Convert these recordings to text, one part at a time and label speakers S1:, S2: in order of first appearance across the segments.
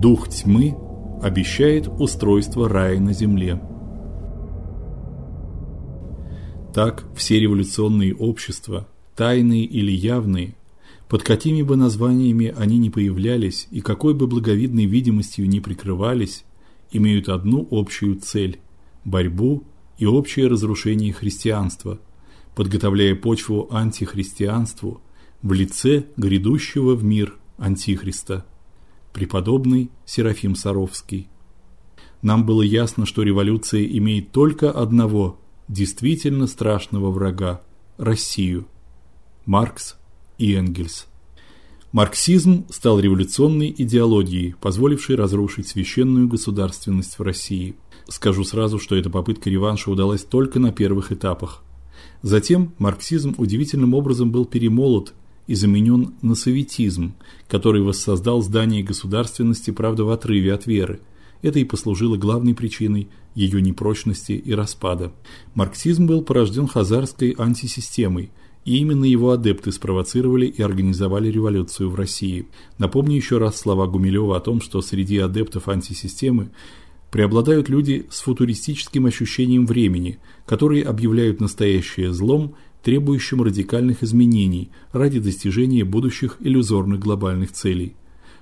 S1: Дух тьмы обещает устройство рая на земле. Так все революционные общества, тайные или явные, под какими бы названиями они ни появлялись и какой бы благовидной видимостью ни прикрывались, имеют одну общую цель борьбу и общее разрушение христианства, подготовляя почву антихристианству в лице грядущего в мир антихриста. Преподобный Серафим Саровский. Нам было ясно, что революция имеет только одного действительно страшного врага Россию. Маркс и Энгельс. Марксизм стал революционной идеологией, позволившей разрушить священную государственность в России. Скажу сразу, что эта попытка реванша удалась только на первых этапах. Затем марксизм удивительным образом был перемолот и заменен на советизм, который воссоздал здание государственности, правда, в отрыве от веры. Это и послужило главной причиной ее непрочности и распада. Марксизм был порожден хазарской антисистемой, и именно его адепты спровоцировали и организовали революцию в России. Напомню еще раз слова Гумилева о том, что среди адептов антисистемы преобладают люди с футуристическим ощущением времени, которые объявляют настоящее злом, требующим радикальных изменений ради достижения будущих иллюзорных глобальных целей.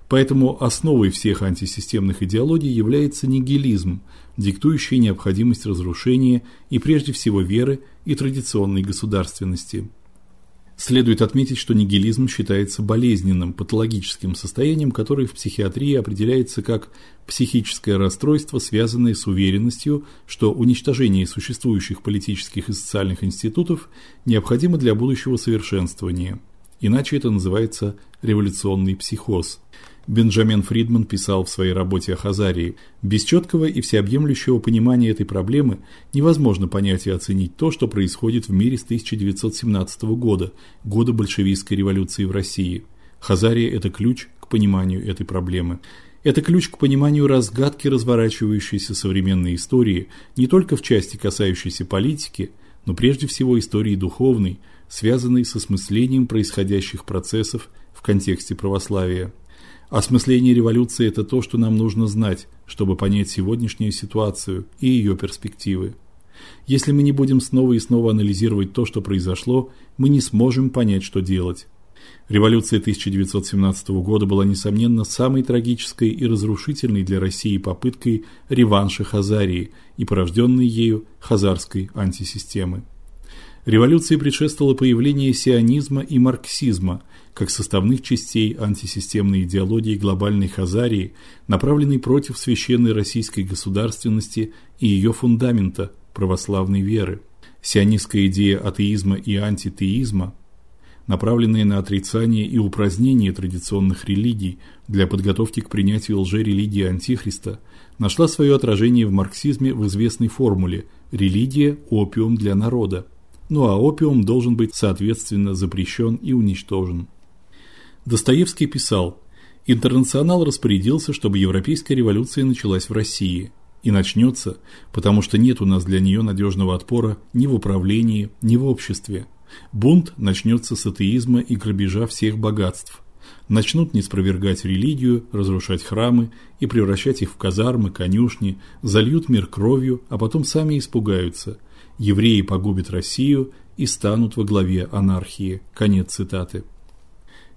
S1: Поэтому основой всех антисистемных идеологий является нигилизм, диктующий необходимость разрушения и прежде всего веры и традиционной государственности. Следует отметить, что нигилизм считается болезненным, патологическим состоянием, которое в психиатрии определяется как психическое расстройство, связанное с уверенностью, что уничтожение существующих политических и социальных институтов необходимо для будущего совершенствования. Иначе это называется революционный психоз. Бенджамин Фридман писал в своей работе о Хазарии: "Без четкого и всеобъемлющего понимания этой проблемы невозможно понять и оценить то, что происходит в мире с 1917 года, года большевистской революции в России. Хазария это ключ к пониманию этой проблемы. Это ключ к пониманию разгадки разворачивающейся современной истории, не только в части касающейся политики, но прежде всего истории духовной, связанной с осмыслением происходящих процессов в контексте православия. Осмысление революции это то, что нам нужно знать, чтобы понять сегодняшнюю ситуацию и ее перспективы. Если мы не будем снова и снова анализировать то, что произошло, мы не сможем понять, что делать. Революция 1917 года была несомненно самой трагической и разрушительной для России попыткой реванша Хазарии и порожденной ею хазарской антисистемы. Революции предшествовало появление сионизма и марксизма как составных частей антисистемной идеологии глобальной Хазарии, направленной против священной российской государственности и ее фундамента православной веры. Сионистская идея атеизма и антитеизма, направленная на отрицание и упразднение традиционных религий для подготовки к принятию лжерелигии антихриста, нашла свое отражение в марксизме в известной формуле: религия опиум для народа ну а опиум должен быть соответственно запрещен и уничтожен. Достоевский писал: Интернационал распорядился, чтобы европейская революция началась в России и начнется, потому что нет у нас для нее надежного отпора ни в управлении, ни в обществе. Бунт начнется с атеизма и грабежа всех богатств. Начнут неспровергать религию, разрушать храмы и превращать их в казармы, конюшни, зальют мир кровью, а потом сами испугаются евреи погубят Россию и станут во главе анархии. Конец цитаты.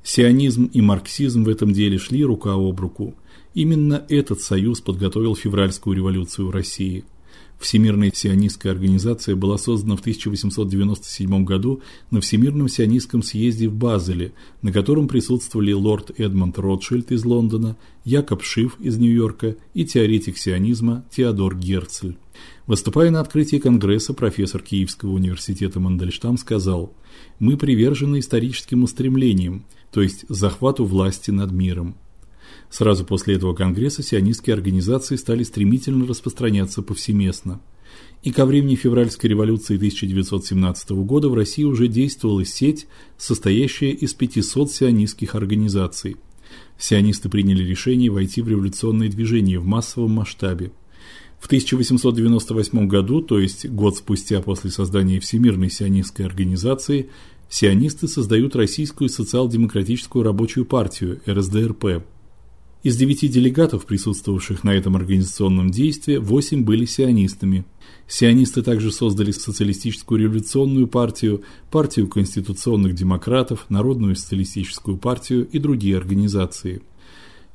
S1: Сионизм и марксизм в этом деле шли рука об руку. Именно этот союз подготовил февральскую революцию в России. Всемирная сионистская организация была создана в 1897 году на Всемирном сионистском съезде в Базеле, на котором присутствовали лорд Эдмонд Ротшильд из Лондона, Якоб Шиф из Нью-Йорка и теоретик сионизма Теодор Герцль. Выступая на открытии конгресса, профессор Киевского университета Мандельштам сказал: "Мы привержены историческим устремлениям, то есть захвату власти над миром. Сразу после этого конгресса сионистские организации стали стремительно распространяться повсеместно. И ко времени февральской революции 1917 года в России уже действовала сеть, состоящая из 500 сионистских организаций. Сионисты приняли решение войти в революционное движение в массовом масштабе. В 1898 году, то есть год спустя после создания Всемирной сионистской организации, сионисты создают Российскую социал-демократическую рабочую партию РСДРП. Из девяти делегатов, присутствовавших на этом организационном действии, восемь были сионистами. Сионисты также создали социалистическую революционную партию, партию конституционных демократов, Народную социалистическую партию и другие организации.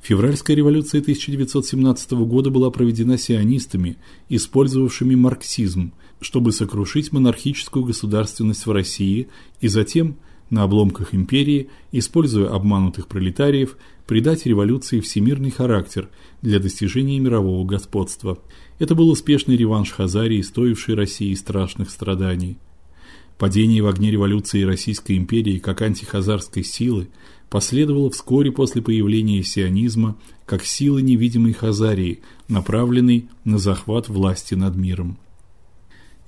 S1: Февральская революция 1917 года была проведена сионистами, использовавшими марксизм, чтобы сокрушить монархическую государственность в России и затем на обломках империи, используя обманутых пролетариев, придать революции всемирный характер для достижения мирового господства. Это был успешный реванш Хазарии, стоивший России страшных страданий. Падение в огне революции Российской империи как антихазарской силы последовало вскоре после появления сионизма как силы невидимой Хазарии, направленной на захват власти над миром.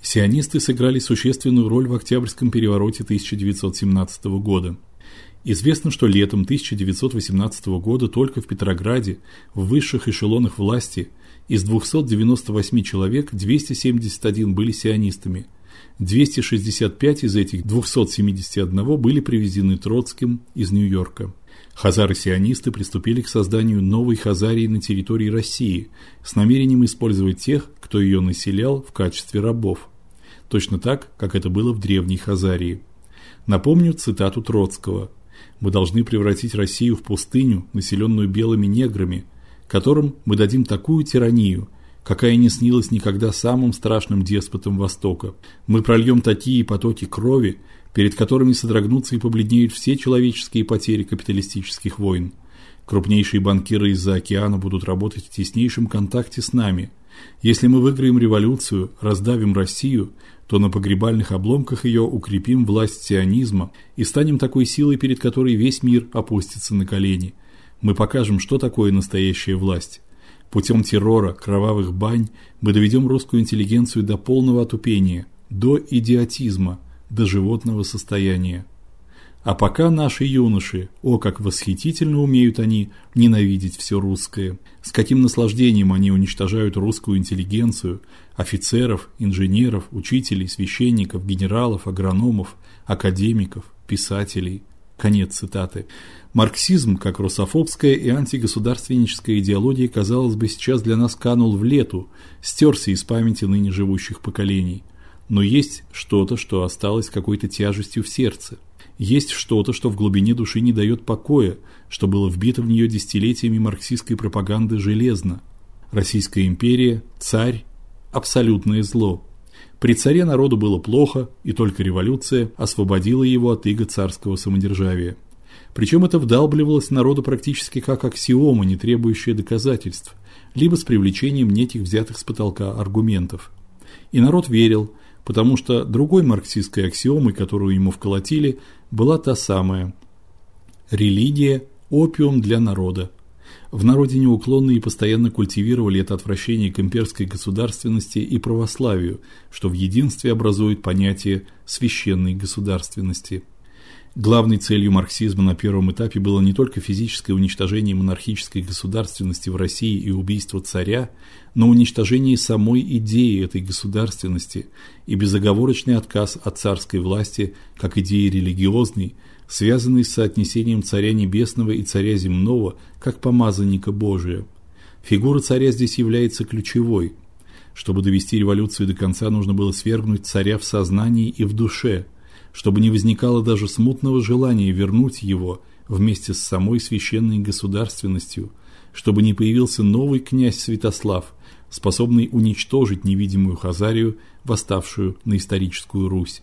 S1: Сионисты сыграли существенную роль в Октябрьском перевороте 1917 года. Известно, что летом 1918 года только в Петрограде в высших эшелонах власти из 298 человек 271 были сионистами. 265 из этих 271 были привезены Троцким из Нью-Йорка. Хазары-сионисты приступили к созданию новой Хазарии на территории России с намерением использовать тех, кто ее населял в качестве рабов. Точно так, как это было в древней Хазарии. Напомню цитату Троцкого: "Мы должны превратить Россию в пустыню, населенную белыми неграми, которым мы дадим такую тиранию, какая не снилась никогда самым страшным деспотам Востока. Мы прольем такие потоки крови, перед которыми содрогнутся и побледнеют все человеческие потери капиталистических войн. Крупнейшие банкиры из-за океана будут работать в теснейшем контакте с нами. Если мы выиграем революцию, раздавим Россию, то на погребальных обломках ее укрепим власть сионизма и станем такой силой, перед которой весь мир опустится на колени. Мы покажем, что такое настоящая власть. Путем террора, кровавых бань мы доведем русскую интеллигенцию до полного отупения, до идиотизма, до животного состояния. А пока наши юноши, о как восхитительно умеют они ненавидеть все русское. С каким наслаждением они уничтожают русскую интеллигенцию, офицеров, инженеров, учителей, священников, генералов, агрономов, академиков, писателей. Конец цитаты. Марксизм, как русофобская и антигосударственническая идеология, казалось бы, сейчас для нас канул в лету, стерся из памяти ныне живущих поколений. Но есть что-то, что осталось какой-то тяжестью в сердце. Есть что-то, что в глубине души не дает покоя, что было вбито в нее десятилетиями марксистской пропаганды железно. Российская империя, царь абсолютное зло. При царе народу было плохо, и только революция освободила его от иго царского самодержавия. Причем это вдалбливалось народу практически как аксиома, не требующая доказательств, либо с привлечением неких взятых с потолка аргументов. И народ верил, потому что другой марксистской аксиомой, которую ему вколотили, была та самая: религия опиум для народа. В народе неуклонно и постоянно культивировали это отвращение к имперской государственности и православию, что в единстве образует понятие священной государственности. Главной целью марксизма на первом этапе было не только физическое уничтожение монархической государственности в России и убийство царя, но уничтожение самой идеи этой государственности и безоговорочный отказ от царской власти как идеи религиозной, связанной с соотнесением царя небесного и царя земного как помазанника Божия. Фигура царя здесь является ключевой. Чтобы довести революцию до конца, нужно было свергнуть царя в сознании и в душе – чтобы не возникало даже смутного желания вернуть его вместе с самой священной государственностью, чтобы не появился новый князь Святослав, способный уничтожить невидимую Хазарию, восставшую на историческую Русь.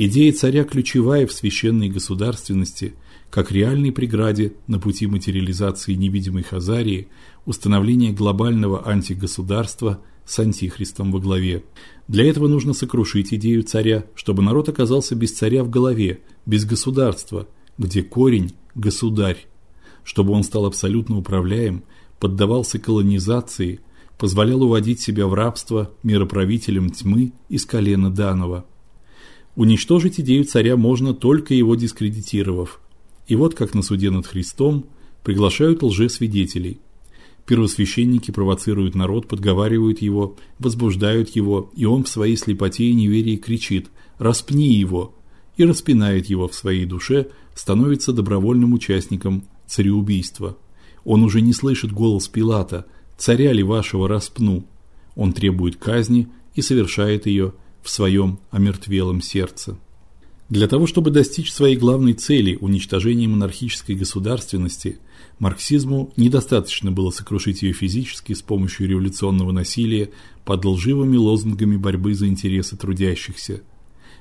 S1: Идея царя ключевая в священной государственности, как реальной преграде на пути материализации невидимой Хазарии, установления глобального антигосударства с антихристом во главе. Для этого нужно сокрушить идею царя, чтобы народ оказался без царя в голове, без государства, где корень государь, чтобы он стал абсолютно управляем, поддавался колонизации, позволял уводить себя в рабство мироправителям тьмы из колена Данова. Уничтожить идею царя можно только его дискредитировав. И вот как на суде над Христом приглашают лжесвидетелей. Первосвященники провоцируют народ, подговаривают его, возбуждают его, и он в своей слепоте и неверии кричит: "Распни его!" и распинает его в своей душе, становится добровольным участником цареубийства. Он уже не слышит голос Пилата: "Царя ли вашего распну?" Он требует казни и совершает ее в своем омертвелом сердце. Для того, чтобы достичь своей главной цели уничтожения монархической государственности, марксизму недостаточно было сокрушить ее физически с помощью революционного насилия под лживыми лозунгами борьбы за интересы трудящихся.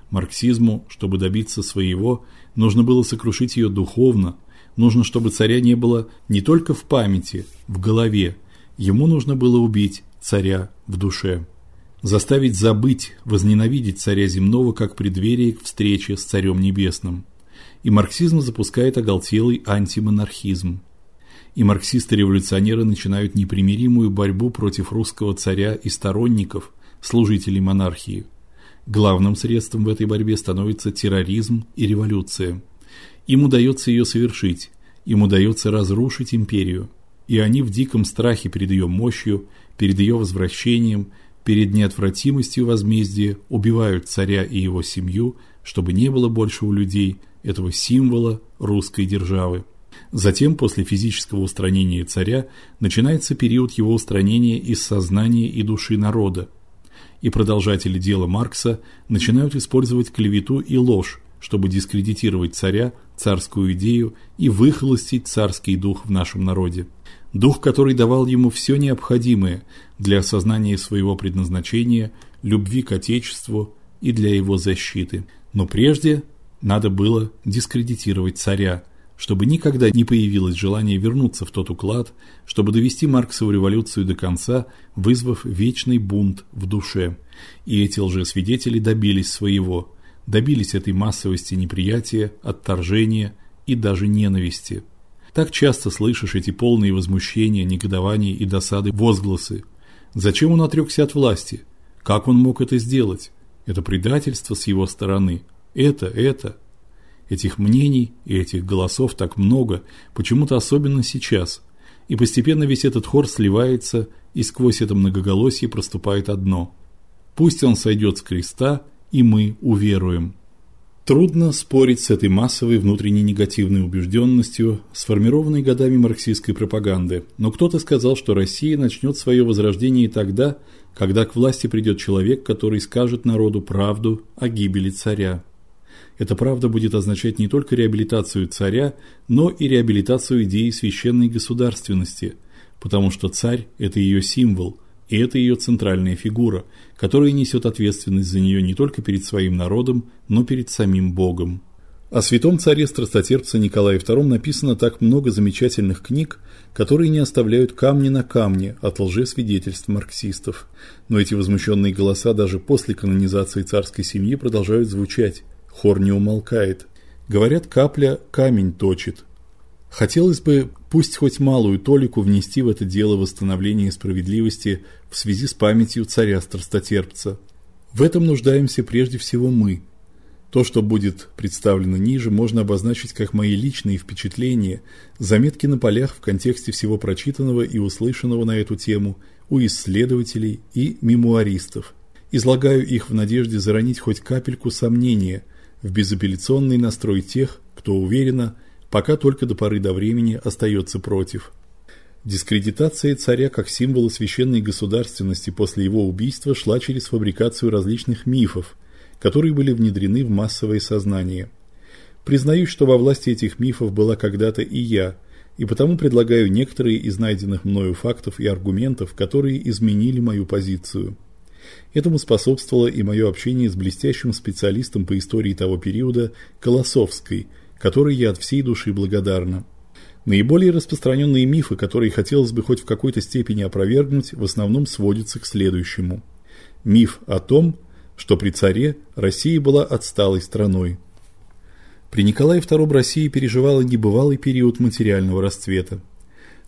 S1: Марксизму, чтобы добиться своего, нужно было сокрушить ее духовно, нужно, чтобы царя не было не только в памяти, в голове, ему нужно было убить царя в душе заставить забыть, возненавидеть царя земного как преддверие к встрече с царем небесным. И марксизм запускает оголтелый антимонархизм. И марксисты-революционеры начинают непримиримую борьбу против русского царя и сторонников, служителей монархии. Главным средством в этой борьбе становится терроризм и революция. Им удается ее совершить, им удается разрушить империю, и они в диком страхе перед ее мощью, перед ее возвращением – перед неотвратимостью возмездия убивают царя и его семью, чтобы не было больше у людей этого символа русской державы. Затем, после физического устранения царя, начинается период его устранения из сознания и души народа. И продолжатели дела Маркса начинают использовать клевету и ложь, чтобы дискредитировать царя, царскую идею и выхолостить царский дух в нашем народе дух, который давал ему все необходимое для осознания своего предназначения, любви к отечеству и для его защиты. Но прежде надо было дискредитировать царя, чтобы никогда не появилось желание вернуться в тот уклад, чтобы довести Марксову революцию до конца, вызвав вечный бунт в душе. И эти лжесвидетели добились своего, добились этой массовости неприятия, отторжения и даже ненависти. Так часто слышишь эти полные возмущения, негодования и досады возгласы. Зачем он отрёкся от власти? Как он мог это сделать? Это предательство с его стороны. Это, это. Этих мнений и этих голосов так много, почему-то особенно сейчас. И постепенно весь этот хор сливается, и сквозь это многоголосие проступает одно: пусть он сойдет с креста, и мы уверуем. Трудно спорить с этой массовой внутренней негативной убежденностью, сформированной годами марксистской пропаганды. Но кто-то сказал, что Россия начнет свое возрождение тогда, когда к власти придет человек, который скажет народу правду о гибели царя. Эта правда будет означать не только реабилитацию царя, но и реабилитацию идеи священной государственности, потому что царь это ее символ – и это ее центральная фигура, которая несет ответственность за нее не только перед своим народом, но перед самим Богом. О святом царе страстотерпце Николае II написано так много замечательных книг, которые не оставляют камня на камне от лжесвидетельств марксистов. Но эти возмущенные голоса даже после канонизации царской семьи продолжают звучать. Хор не умолкает. Говорят, капля камень точит. Хотелось бы пусть хоть малую толику внести в это дело восстановления справедливости в связи с памятью царя страстотерпца. В этом нуждаемся прежде всего мы. То, что будет представлено ниже, можно обозначить как мои личные впечатления, заметки на полях в контексте всего прочитанного и услышанного на эту тему у исследователей и мемуаристов. Излагаю их в надежде заронить хоть капельку сомнения в безапелляционный настрой тех, кто уверенно пока только до поры до времени остается против. Дискредитация царя как символа священной государственности после его убийства шла через фабрикацию различных мифов, которые были внедрены в массовое сознание. Признаюсь, что во власти этих мифов была когда-то и я, и потому предлагаю некоторые из найденных мною фактов и аргументов, которые изменили мою позицию. Этому способствовало и мое общение с блестящим специалистом по истории того периода Колосовской – которой я от всей души благодарна. Наиболее распространенные мифы, которые хотелось бы хоть в какой-то степени опровергнуть, в основном сводятся к следующему. Миф о том, что при царе Россия была отсталой страной. При Николае II Россия переживала небывалый период материального расцвета.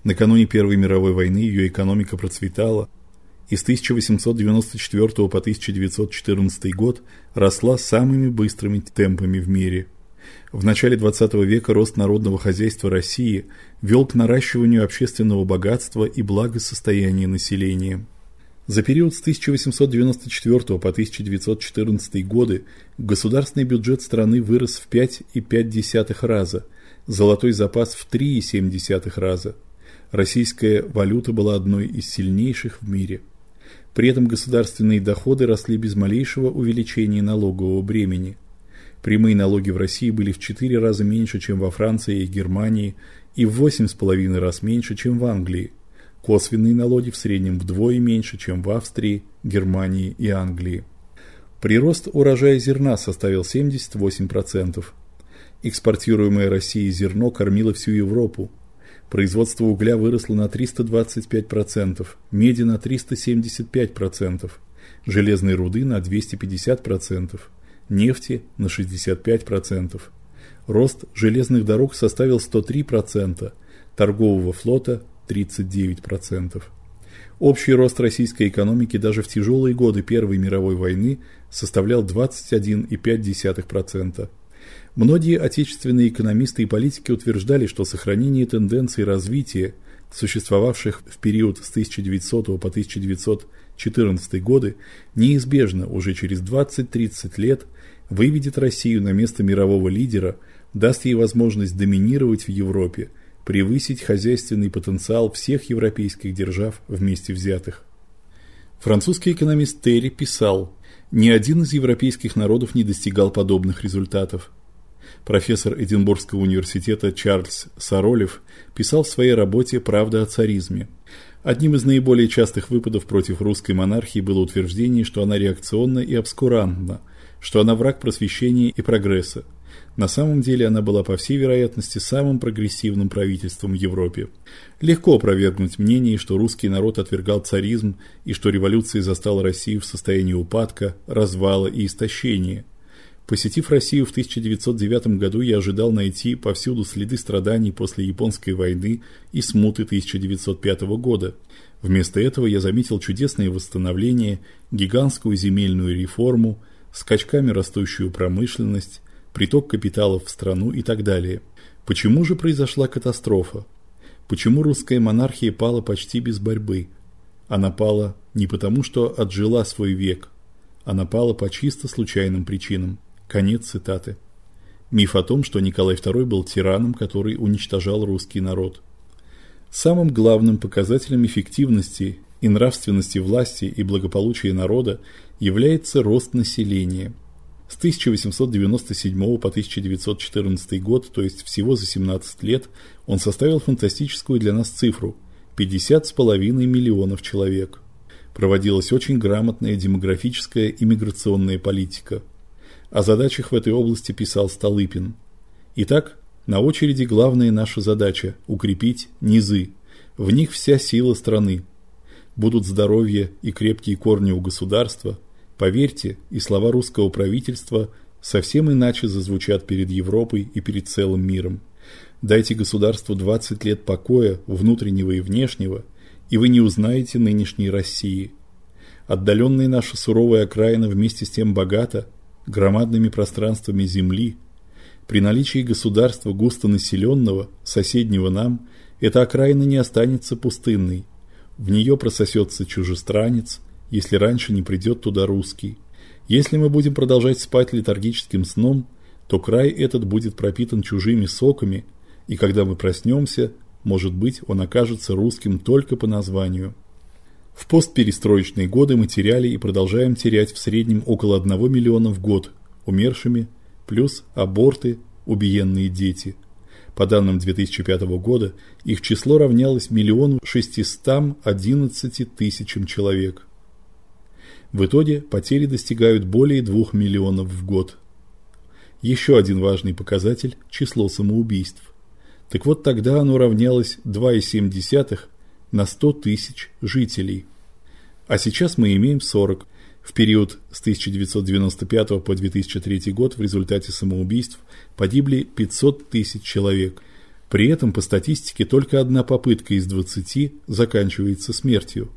S1: Накануне Первой мировой войны ее экономика процветала, и с 1894 по 1914 год росла самыми быстрыми темпами в мире – в начале XX века рост народного хозяйства России вел к наращиванию общественного богатства и благосостояния населения. За период с 1894 по 1914 годы государственный бюджет страны вырос в 5,5 раза, золотой запас в 3,7 раза. Российская валюта была одной из сильнейших в мире. При этом государственные доходы росли без малейшего увеличения налогового бремени. Прямые налоги в России были в 4 раза меньше, чем во Франции и Германии, и в 8,5 раз меньше, чем в Англии. Косвенные налоги в среднем вдвое меньше, чем в Австрии, Германии и Англии. Прирост урожая зерна составил 78%. Экспортируемое Россией зерно кормило всю Европу. Производство угля выросло на 325%, меди на 375%, железной руды на 250%, нефти на 65%. Рост железных дорог составил 103%, торгового флота 39%. Общий рост российской экономики даже в тяжелые годы Первой мировой войны составлял 21,5%. Многие отечественные экономисты и политики утверждали, что сохранение тенденций развития, существовавших в период с 1900 по 1914 годы, неизбежно уже через 20-30 лет выведет Россию на место мирового лидера, даст ей возможность доминировать в Европе, превысить хозяйственный потенциал всех европейских держав вместе взятых. Французский экономист Терри писал: "Ни один из европейских народов не достигал подобных результатов. Профессор Эдинбургского университета Чарльз Саролев писал в своей работе Правда о царизме. Одним из наиболее частых выпадов против русской монархии было утверждение, что она реакционна и обскурантна, что она враг просвещения и прогресса. На самом деле она была по всей вероятности самым прогрессивным правительством в Европе. Легко опровергнуть мнение, что русский народ отвергал царизм и что революция застала Россию в состоянии упадка, развала и истощения. Посетив Россию в 1909 году, я ожидал найти повсюду следы страданий после японской войны и смуты 1905 года. Вместо этого я заметил чудесное восстановление, гигантскую земельную реформу, скачками растущую промышленность, приток капиталов в страну и так далее. Почему же произошла катастрофа? Почему русская монархия пала почти без борьбы? Она пала не потому, что отжила свой век, она пала по чисто случайным причинам. Конец цитаты. Миф о том, что Николай II был тираном, который уничтожал русский народ. Самым главным показателем эффективности и нравственности власти и благополучия народа является рост населения. С 1897 по 1914 год, то есть всего за 17 лет, он составил фантастическую для нас цифру 50,5 миллионов человек. Проводилась очень грамотная демографическая и миграционная политика. О задачах в этой области писал Столыпин. Итак, на очереди главная наша задача укрепить низы. В них вся сила страны. Будут здоровье и крепкие корни у государства. Поверьте, и слова русского правительства совсем иначе зазвучат перед Европой и перед целым миром. Дайте государству 20 лет покоя, внутреннего и внешнего, и вы не узнаете нынешней России. Отдаленная наша суровая окраина вместе с тем богата громадными пространствами земли. При наличии государства густонаселенного, соседнего нам, эта окраина не останется пустынной. В нее прососется чужестранец, если раньше не придет туда русский. Если мы будем продолжать спать летаргическим сном, то край этот будет пропитан чужими соками, и когда мы проснемся, может быть, он окажется русским только по названию. В постперестроечные годы мы теряли и продолжаем терять в среднем около 1 миллиона в год умершими, плюс аборты, убиенные дети. По данным 2005 года, их число равнялось миллиону 611 тысячам человек. В итоге потери достигают более 2 миллионов в год. Еще один важный показатель число самоубийств. Так вот тогда оно равнялось 2,7 на 100 тысяч жителей. А сейчас мы имеем 40. В период с 1995 по 2003 год в результате самоубийств погибли 500 тысяч человек. При этом по статистике только одна попытка из 20 заканчивается смертью.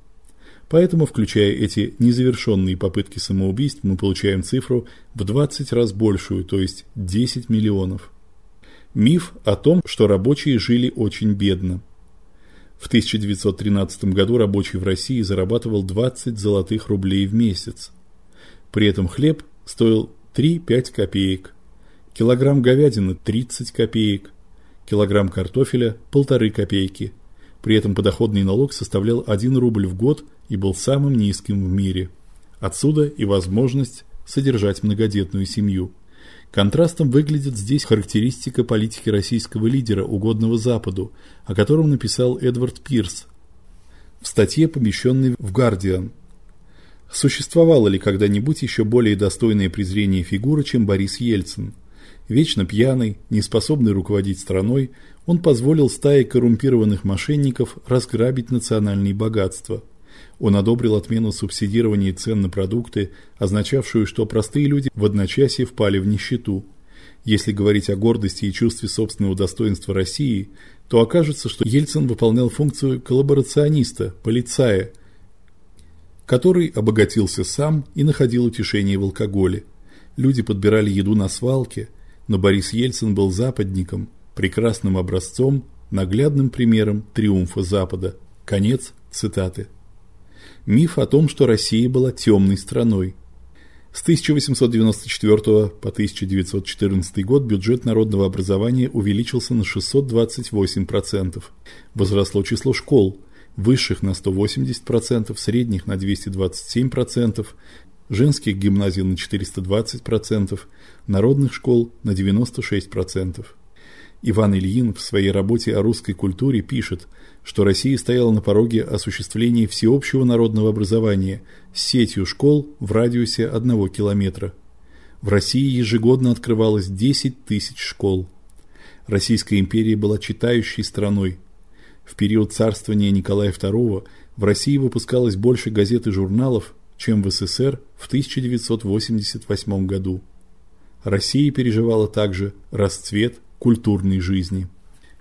S1: Поэтому, включая эти незавершенные попытки самоубийств, мы получаем цифру в 20 раз большую, то есть 10 миллионов. Миф о том, что рабочие жили очень бедно. В 1913 году рабочий в России зарабатывал 20 золотых рублей в месяц. При этом хлеб стоил 3-5 копеек, килограмм говядины 30 копеек, килограмм картофеля полторы копейки. При этом подоходный налог составлял 1 рубль в год и был самым низким в мире. Отсюда и возможность содержать многодетную семью. Контрастом выглядит здесь характеристика политики российского лидера, угодного Западу, о котором написал Эдвард Пирс в статье, помещенной в Guardian. Существовала ли когда-нибудь еще более достойная презрения фигура, чем Борис Ельцин? Вечно пьяный, неспособный руководить страной, он позволил стае коррумпированных мошенников разграбить национальные богатства. Он одобрил отмену субсидирования цен на продукты, означавшую, что простые люди в одночасье впали в нищету. Если говорить о гордости и чувстве собственного достоинства России, то окажется, что Ельцин выполнял функцию коллаборациониста, полицая, который обогатился сам и находил утешение в алкоголе. Люди подбирали еду на свалке, но Борис Ельцин был западником, прекрасным образцом, наглядным примером триумфа Запада. Конец цитаты. Миф о том, что Россия была темной страной. С 1894 по 1914 год бюджет народного образования увеличился на 628%. Возросло число школ, высших на 180%, средних на 227%, женских гимназий на 420%, народных школ на 96%. Иван Ильин в своей работе о русской культуре пишет, что Россия стояла на пороге осуществления всеобщего народного образования с сетью школ в радиусе одного километра. В России ежегодно открывалось 10 тысяч школ. Российская империя была читающей страной. В период царствования Николая II в России выпускалось больше газет и журналов, чем в СССР в 1988 году. Россия переживала также расцвет культурной жизни.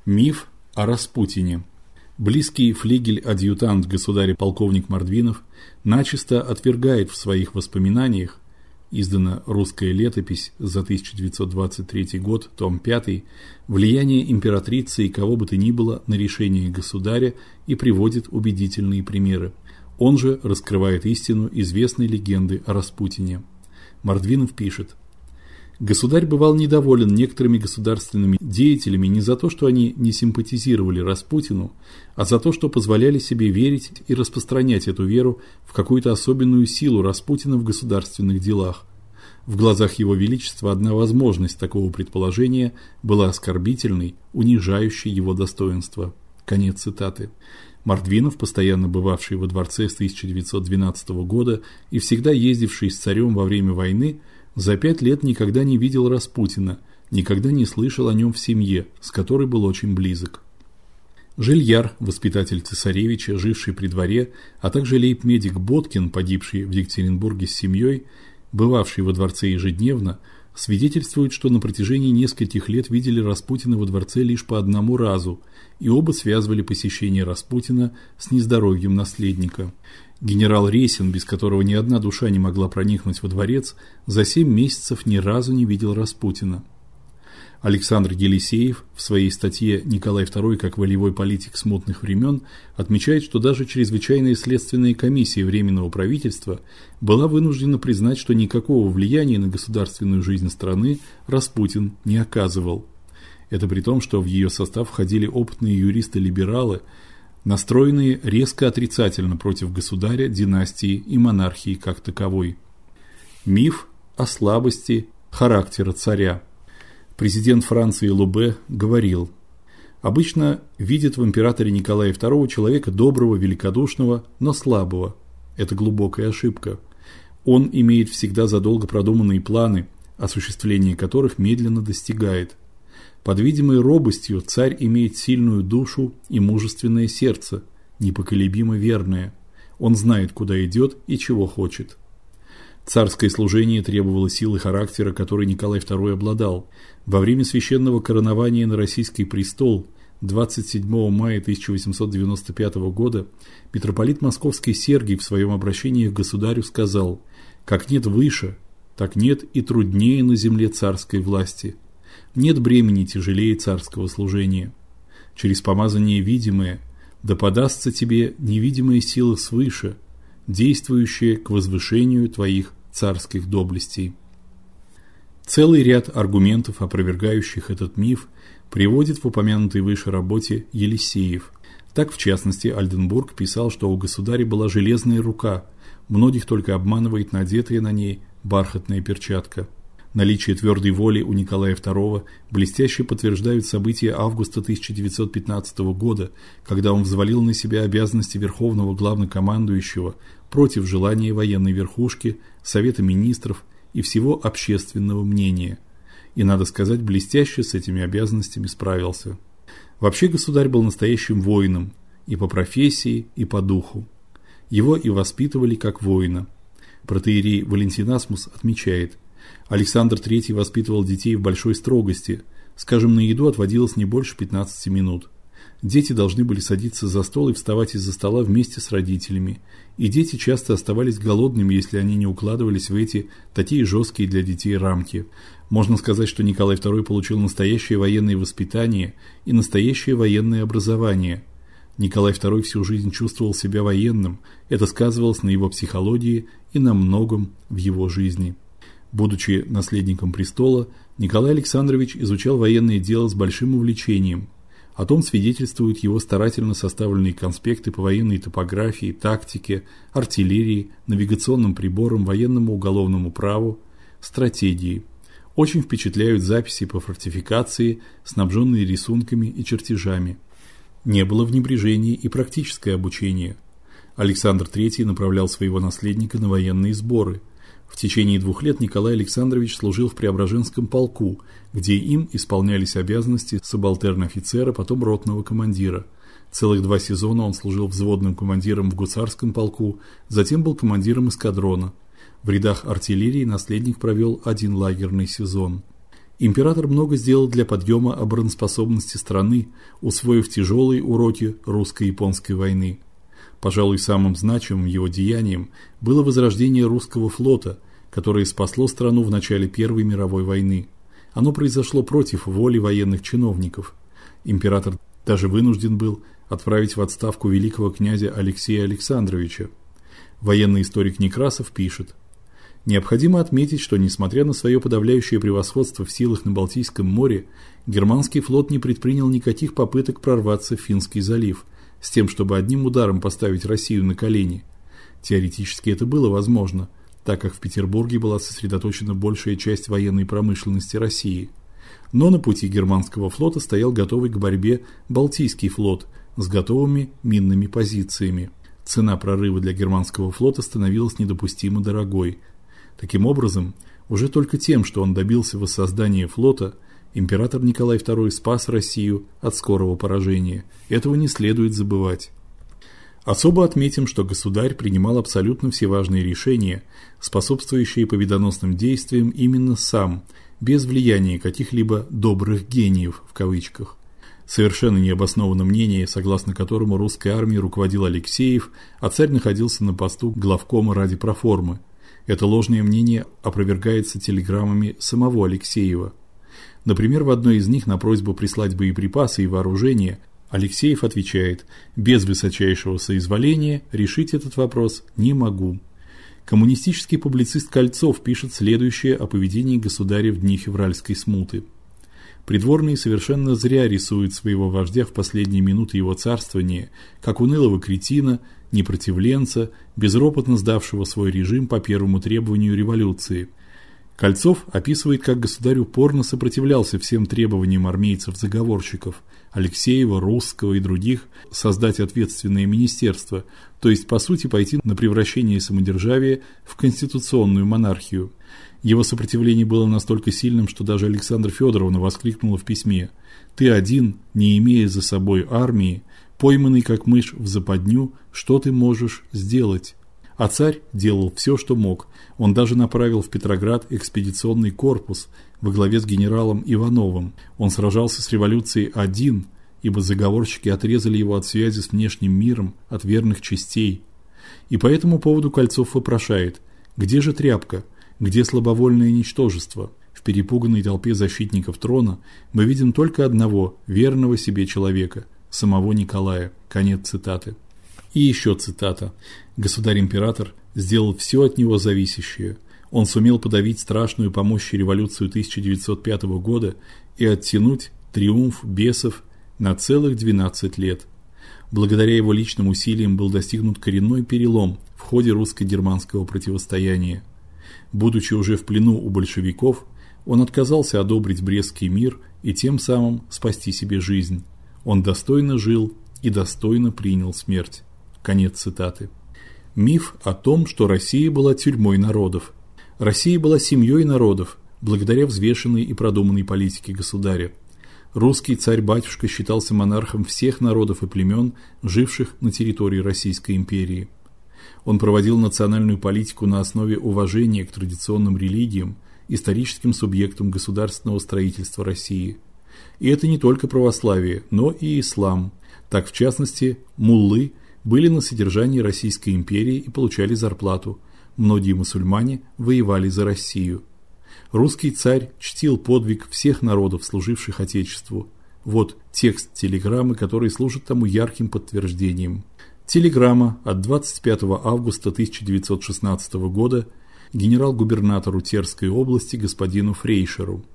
S1: Миф о Распутине. Близкий флигель-адъютант государя полковник Мордвинов начисто отвергает в своих воспоминаниях издана русская летопись за 1923 год, том 5, влияние императрицы и кого бы то ни было на решение государя и приводит убедительные примеры. Он же раскрывает истину известной легенды о Распутине. Мордвинов пишет: Государь бывал недоволен некоторыми государственными деятелями не за то, что они не симпатизировали Распутину, а за то, что позволяли себе верить и распространять эту веру в какую-то особенную силу Распутина в государственных делах. В глазах его величества одна возможность такого предположения была оскорбительной, унижающей его достоинство. Конец цитаты. Мордвинов, постоянно бывавший во дворце с 1912 года и всегда ездивший с царем во время войны, за пять лет никогда не видел Распутина, никогда не слышал о нем в семье, с которой был очень близок. Жильяр, воспитатель цесаревича, живший при дворе, а также лейб-медик Боткин, погибший в Екатеринбурге с семьей, бывавший во дворце ежедневно, свидетельствуют, что на протяжении нескольких лет видели Распутина во дворце лишь по одному разу, и оба связывали посещение Распутина с нездоровьем наследника. Генерал Ресин, без которого ни одна душа не могла проникнуть во дворец, за семь месяцев ни разу не видел Распутина. Александр Елисеев в своей статье Николай II как волевой политик смутных времен отмечает, что даже чрезвычайная следственная комиссия временного правительства была вынуждена признать, что никакого влияния на государственную жизнь страны Распутин не оказывал. Это при том, что в ее состав входили опытные юристы-либералы, настроенные резко отрицательно против государя, династии и монархии как таковой. Миф о слабости характера царя. Президент Франции Лубе говорил: "Обычно видят в императоре Николае II человека доброго, великодушного, но слабого. Это глубокая ошибка. Он имеет всегда задолго продуманные планы, осуществление которых медленно достигает. Под видимой робостью царь имеет сильную душу и мужественное сердце, непоколебимо верное. Он знает, куда идет и чего хочет. Царское служение требовало силы характера, которой Николай II обладал. Во время священного коронования на российский престол 27 мая 1895 года митрополит Московский Сергий в своем обращении к государю сказал: "Как нет выше, так нет и труднее на земле царской власти. Нет бремени тяжелее царского служения. Через помазание видимое да подастся тебе невидимая сила свыше, действующая к возвышению твоих царских доблестей. Целый ряд аргументов, опровергающих этот миф, приводит в упомянутой выше работе Елисеев. Так, в частности, Альденбург писал, что у государя была железная рука, многих только обманывает надетая на ней бархатная перчатка. Наличие твердой воли у Николая II блестяще подтверждают события августа 1915 года, когда он взвалил на себя обязанности верховного главнокомандующего против желания военной верхушки, Совета министров и всего общественного мнения. И надо сказать, блестяще с этими обязанностями справился. Вообще государь был настоящим воином и по профессии, и по духу. Его и воспитывали как воина. Протоиерей Валентинасмус отмечает: Александр III воспитывал детей в большой строгости. Скажем, на еду отводилось не больше 15 минут. Дети должны были садиться за стол и вставать из-за стола вместе с родителями, и дети часто оставались голодными, если они не укладывались в эти такие жесткие для детей рамки. Можно сказать, что Николай II получил настоящее военное воспитание и настоящее военное образование. Николай II всю жизнь чувствовал себя военным. Это сказывалось на его психологии и на многом в его жизни. Будучи наследником престола, Николай Александрович изучал военное дело с большим увлечением. О том свидетельствуют его старательно составленные конспекты по военной топографии, тактике, артиллерии, навигационным приборам, военному уголовному праву, стратегии. Очень впечатляют записи по фортификации, снабженные рисунками и чертежами. Не было в небрежении и практическое обучение. Александр III направлял своего наследника на военные сборы – в течение двух лет Николай Александрович служил в Преображенском полку, где им исполнялись обязанности сабалтерн-офицера, потом ротного командира. Целых два сезона он служил взводным командиром в гусарском полку, затем был командиром эскадрона. В рядах артиллерии наследник провел один лагерный сезон. Император много сделал для подъема обороноспособности страны, усвоив тяжелые уроки русско-японской войны. Пожалуй, самым значимым его деянием было возрождение русского флота, которое спасло страну в начале Первой мировой войны. Оно произошло против воли военных чиновников. Император даже вынужден был отправить в отставку великого князя Алексея Александровича. Военный историк Некрасов пишет: Необходимо отметить, что несмотря на свое подавляющее превосходство в силах на Балтийском море, германский флот не предпринял никаких попыток прорваться в Финский залив, с тем, чтобы одним ударом поставить Россию на колени. Теоретически это было возможно, так как в Петербурге была сосредоточена большая часть военной промышленности России. Но на пути германского флота стоял готовый к борьбе Балтийский флот с готовыми минными позициями. Цена прорыва для германского флота становилась недопустимо дорогой. Таким образом, уже только тем, что он добился воссоздания флота – император Николай II спас Россию от скорого поражения. Этого не следует забывать. Особо отметим, что государь принимал абсолютно все важные решения, способствующие победоносным действиям именно сам, без влияния каких-либо добрых гениев в кавычках. Совершенно необоснованно мнение, согласно которому русской армией руководил Алексеев, а царь находился на посту главкома ради проформы. Это ложное мнение опровергается телеграммами самого Алексеева. Например, в одной из них на просьбу прислать боеприпасы и вооружение Алексеев отвечает: "Без высочайшего соизволения решить этот вопрос не могу". Коммунистический публицист Кольцов пишет следующее о поведении государя в дни февральской смуты. Придворные совершенно зря рисуют своего вождя в последние минуты его царствования как унылого кретина, непротивленца, безропотно сдавшего свой режим по первому требованию революции – Кольцов описывает, как государь упорно сопротивлялся всем требованиям армейцев-заговорщиков Алексеева, Русского и других создать ответственное министерство, то есть по сути пойти на превращение самодержавия в конституционную монархию. Его сопротивление было настолько сильным, что даже Александра Федоровна воскликнула в письме: "Ты один, не имея за собой армии, пойманный как мышь в западню, что ты можешь сделать?" А царь делал все, что мог. Он даже направил в Петроград экспедиционный корпус во главе с генералом Ивановым. Он сражался с революцией один, ибо заговорщики отрезали его от связи с внешним миром, от верных частей. И по этому поводу Кольцов вопрошает: где же тряпка? Где слабовольное ничтожество? В перепуганной толпе защитников трона мы видим только одного верного себе человека, самого Николая. Конец цитаты. И еще цитата. Государь-император сделал все от него зависящее. Он сумел подавить страшную по мощи революцию 1905 года и оттянуть триумф бесов на целых 12 лет. Благодаря его личным усилиям был достигнут коренной перелом в ходе русско-германского противостояния. Будучи уже в плену у большевиков, он отказался одобрить Брестский мир и тем самым спасти себе жизнь. Он достойно жил и достойно принял смерть. Конец цитаты. Миф о том, что Россия была тюрьмой народов. Россия была семьей народов, благодаря взвешенной и продуманной политике государя. Русский царь-батюшка считался монархом всех народов и племен, живших на территории Российской империи. Он проводил национальную политику на основе уважения к традиционным религиям, историческим субъектам государственного строительства России. И это не только православие, но и ислам. Так, в частности, муллы были на содержании Российской империи и получали зарплату. Многие мусульмане воевали за Россию. Русский царь чтил подвиг всех народов, служивших отечеству. Вот текст телеграммы, который служит тому ярким подтверждением. Телеграмма от 25 августа 1916 года генерал-губернатору Терской области господину Фрейшеру.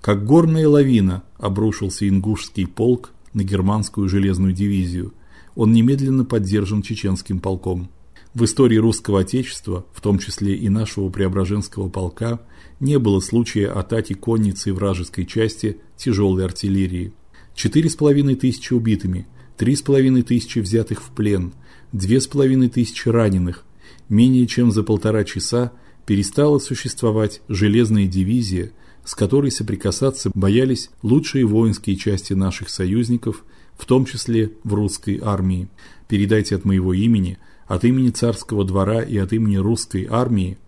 S1: Как горная лавина обрушился ингушский полк на германскую железную дивизию. Он немедленно поддержан чеченским полком. В истории русского отечества, в том числе и нашего Преображенского полка, не было случая атаки конницы вражеской части тяжелой артиллерии. Четыре с половиной тысячи убитыми, три с половиной тысячи взятых в плен, две с половиной тысячи раненых. Менее чем за полтора часа перестала существовать железная дивизия, с которой соприкасаться боялись лучшие воинские части наших союзников, в том числе в русской армии. Передайте от моего имени, от имени царского двора и от имени русской армии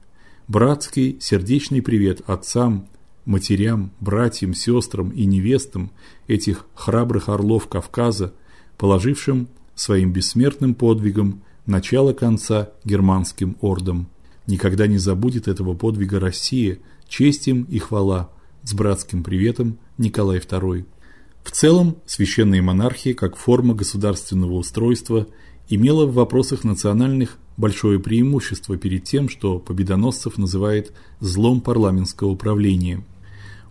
S1: Братский сердечный привет отцам, матерям, братьям, сестрам и невестам этих храбрых орлов Кавказа, положившим своим бессмертным подвигом начало конца германским ордам. Никогда не забудет этого подвига Россия, честь им и хвала. С братским приветом, Николай II. В целом, священная монархия как форма государственного устройства имела в вопросах национальных большое преимущество перед тем, что Победоносцев называет злом парламентского управления.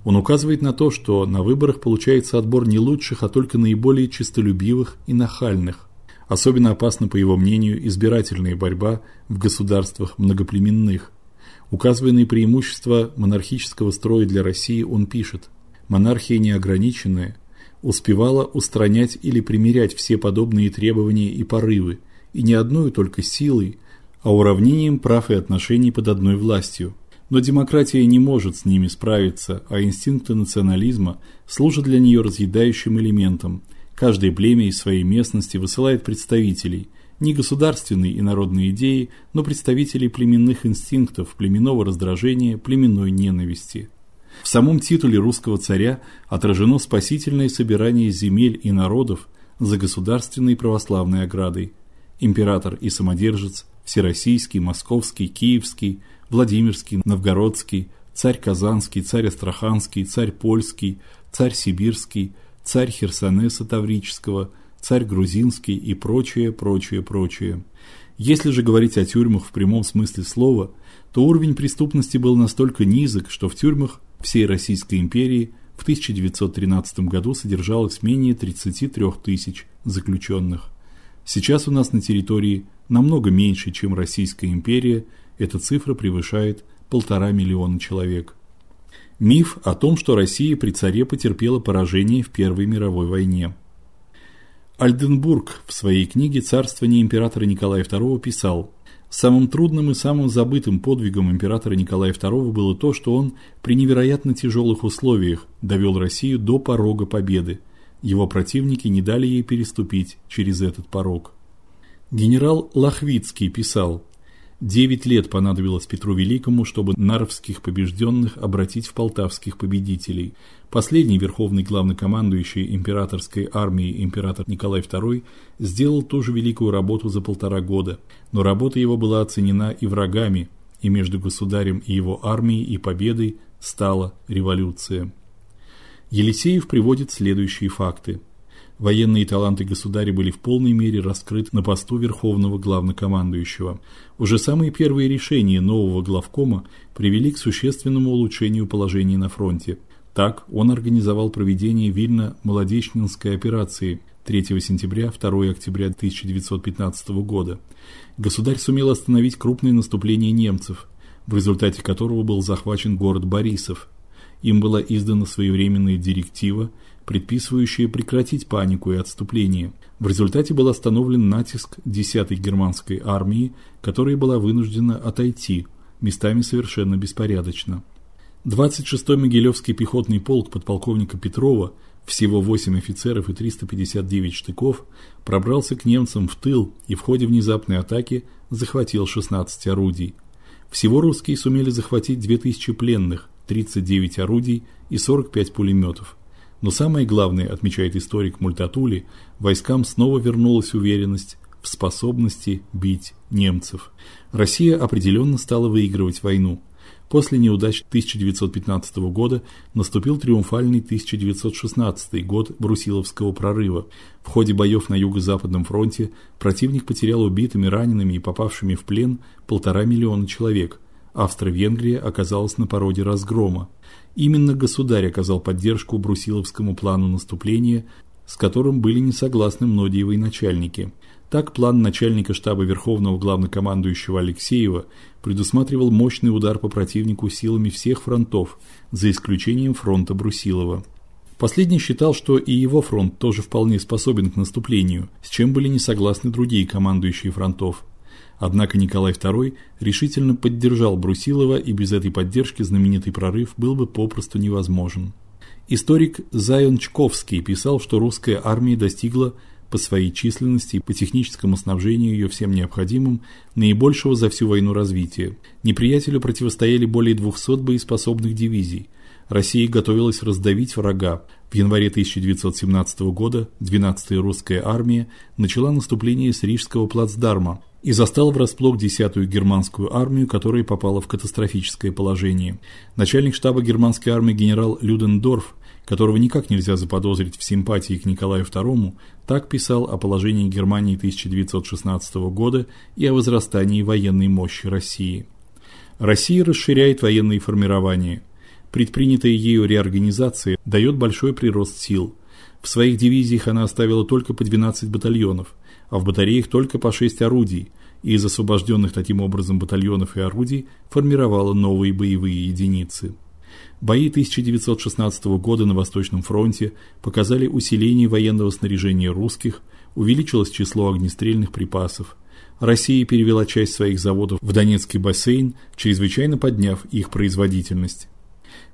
S1: Он указывает на то, что на выборах получается отбор не лучших, а только наиболее честолюбивых и нахальных. Особенно опасна, по его мнению, избирательная борьба в государствах многоплеменных. Указывая на преимущества монархического строя для России, он пишет: монархия неограниченная успевала устранять или примирять все подобные требования и порывы, и не одной только силой, а уравнением прав и отношений под одной властью. Но демократия не может с ними справиться, а инстинкты национализма служат для нее разъедающим элементом. Каждое племя из своей местности высылает представителей, не государственные и народные идеи, но представителей племенных инстинктов, племенного раздражения, племенной ненависти. В самом титуле русского царя отражено спасительное собирание земель и народов за государственной православной оградой – император и самодержец, всероссийский, московский, киевский, Владимирский, Новгородский, царь Казанский, царь Астраханский, царь Польский, царь Сибирский, царь Херсонеса Таврического, царь Грузинский и прочее, прочее, прочее. Если же говорить о тюрьмах в прямом смысле слова, то уровень преступности был настолько низок, что в тюрьмах всей Российской империи в 1913 году содержалось менее 33 тысяч заключенных. Сейчас у нас на территории намного меньше, чем Российская империя, эта цифра превышает полтора миллиона человек. Миф о том, что Россия при царе потерпела поражение в Первой мировой войне. Альденбург в своей книге Царствование императора Николая II писал: Самым трудным и самым забытым подвигом императора Николая II было то, что он при невероятно тяжелых условиях довел Россию до порога победы его противники не дали ей переступить через этот порог. Генерал Лохвицкий писал: Девять лет понадобилось Петру Великому, чтобы нарвских побежденных обратить в полтавских победителей. Последний верховный главнокомандующий императорской армией император Николай II сделал ту же великую работу за полтора года, но работа его была оценена и врагами, и между государем и его армией и победой стала революция. Елисеев приводит следующие факты. Военные таланты государя были в полной мере раскрыты на посту верховного главнокомандующего. Уже самые первые решения нового главкома привели к существенному улучшению положения на фронте. Так он организовал проведение Вильно-Молодечнинской операции, 3 сентября 2 октября 1915 года, государь сумел остановить крупное наступление немцев, в результате которого был захвачен город Борисов. Им была издана своевременная директива, предписывающая прекратить панику и отступление. В результате был остановлен натиск 10-й германской армии, которая была вынуждена отойти, местами совершенно беспорядочно. 26-й Могилевский пехотный полк подполковника Петрова, всего 8 офицеров и 359 штыков, пробрался к немцам в тыл и в ходе внезапной атаки захватил 16 орудий. Всего русские сумели захватить 2000 пленных, 39 орудий и 45 пулеметов. Но самое главное, отмечает историк Мультатули, войскам снова вернулась уверенность в способности бить немцев. Россия определенно стала выигрывать войну. После неудач 1915 года наступил триумфальный 1916 год Брусиловского прорыва. В ходе боев на юго-западном фронте противник потерял убитыми, ранеными и попавшими в плен полтора миллиона человек. Австро-Венгрия оказалась на пороге разгрома. Именно государь оказал поддержку Брусиловскому плану наступления, с которым были не согласны многие военачальники. Так план начальника штаба Верховного главнокомандующего Алексеева предусматривал мощный удар по противнику силами всех фронтов, за исключением фронта Брусилова. Последний считал, что и его фронт тоже вполне способен к наступлению, с чем были не согласны другие командующие фронтов. Однако Николай II решительно поддержал Брусилова, и без этой поддержки знаменитый прорыв был бы попросту невозможен. Историк Зайон Чковский писал, что русская армия достигла по своей численности и по техническому снабжению ее всем необходимым наибольшего за всю войну развития. Неприятелю противостояли более 200 боеспособных дивизий. Россия готовилась раздавить врага. В январе 1917 года 12-я русская армия начала наступление с Рижского плацдарма и застала врасплох 10-ю германскую армию, которая попала в катастрофическое положение. Начальник штаба германской армии генерал Людендорф которого никак нельзя заподозрить в симпатии к Николаю II, так писал о положении Германии 1916 года и о возрастании военной мощи России. Россия расширяет военные формирования. Предпринятая ею реорганизация дает большой прирост сил. В своих дивизиях она оставила только по 12 батальонов, а в батареях только по 6 орудий, и из освобожденных таким образом батальонов и орудий формировала новые боевые единицы. Бои 1916 года на Восточном фронте показали усиление военного снаряжения русских, увеличилось число огнестрельных припасов. Россия перевела часть своих заводов в Донецкий бассейн, чрезвычайно подняв их производительность.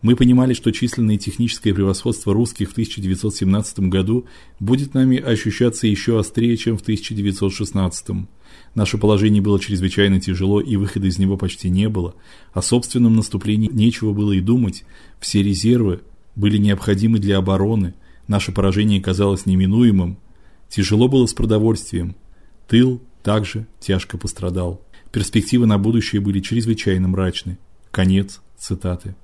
S1: Мы понимали, что численное и техническое превосходство русских в 1917 году будет нами ощущаться еще острее, чем в 1916. Наше положение было чрезвычайно тяжело, и выхода из него почти не было. О собственном наступлении нечего было и думать. Все резервы были необходимы для обороны. Наше поражение казалось неминуемым. Тяжело было с продовольствием. Тыл также тяжко пострадал. Перспективы на будущее были чрезвычайно мрачны. Конец цитаты.